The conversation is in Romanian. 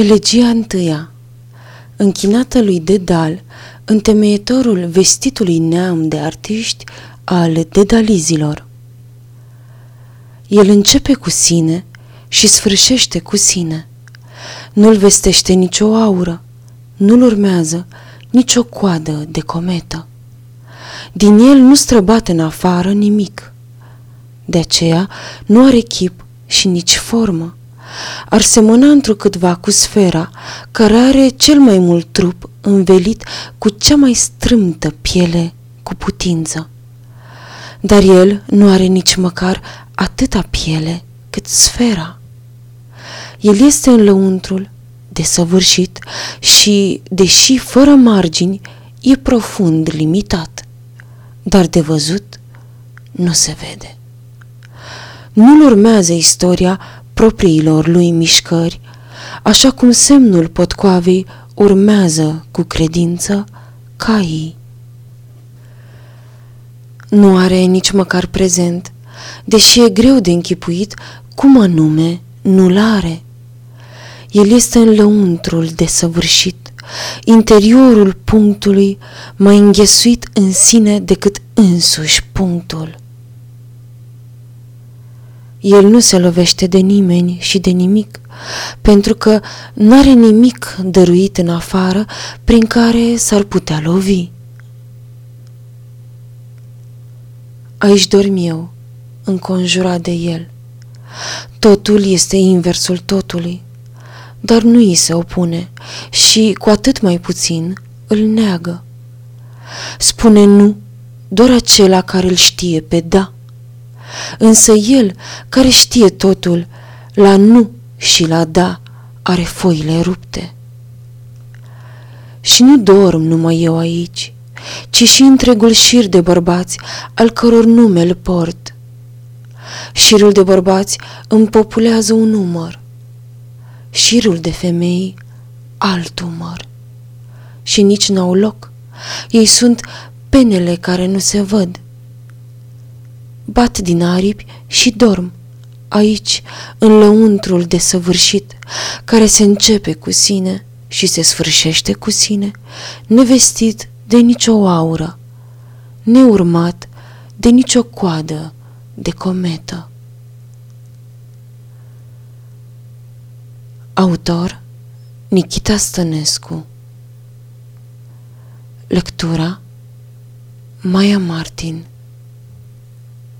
Elegia întâia Închinată lui Dedal, întemeietorul vestitului neam de artiști al dedalizilor. El începe cu sine și sfârșește cu sine. Nu-l vestește nicio aură, nu-l urmează nicio coadă de cometă. Din el nu străbate în afară nimic. De aceea nu are chip și nici formă ar semăna întrucâtva cu sfera, care are cel mai mult trup învelit cu cea mai strâmtă piele cu putință. Dar el nu are nici măcar atâta piele cât sfera. El este în lăuntrul, desăvârșit și, deși fără margini, e profund limitat. Dar de văzut nu se vede. Nu-l urmează istoria propriilor lui mișcări, așa cum semnul potcoavei urmează cu credință caii. Nu are nici măcar prezent, deși e greu de închipuit cum anume nu-l are. El este în lăuntrul desăvârșit, interiorul punctului mai înghesuit în sine decât însuși punctul. El nu se lovește de nimeni și de nimic, pentru că nu are nimic dăruit în afară prin care s-ar putea lovi. Aici dorm eu, înconjurat de el. Totul este inversul totului, dar nu îi se opune și, cu atât mai puțin, îl neagă. Spune nu doar acela care îl știe pe da. Însă el, care știe totul, la nu și la da, are foile rupte. Și nu dorm numai eu aici, ci și întregul șir de bărbați, al căror nume îl port. Șirul de bărbați îmi populează un număr, șirul de femei alt umăr. Și nici n-au loc, ei sunt penele care nu se văd bat din aripi și dorm, aici, în lăuntrul desăvârșit, care se începe cu sine și se sfârșește cu sine, nevestit de nicio aură, neurmat de nicio coadă de cometă. Autor Nikita Stănescu Lectura Maia Martin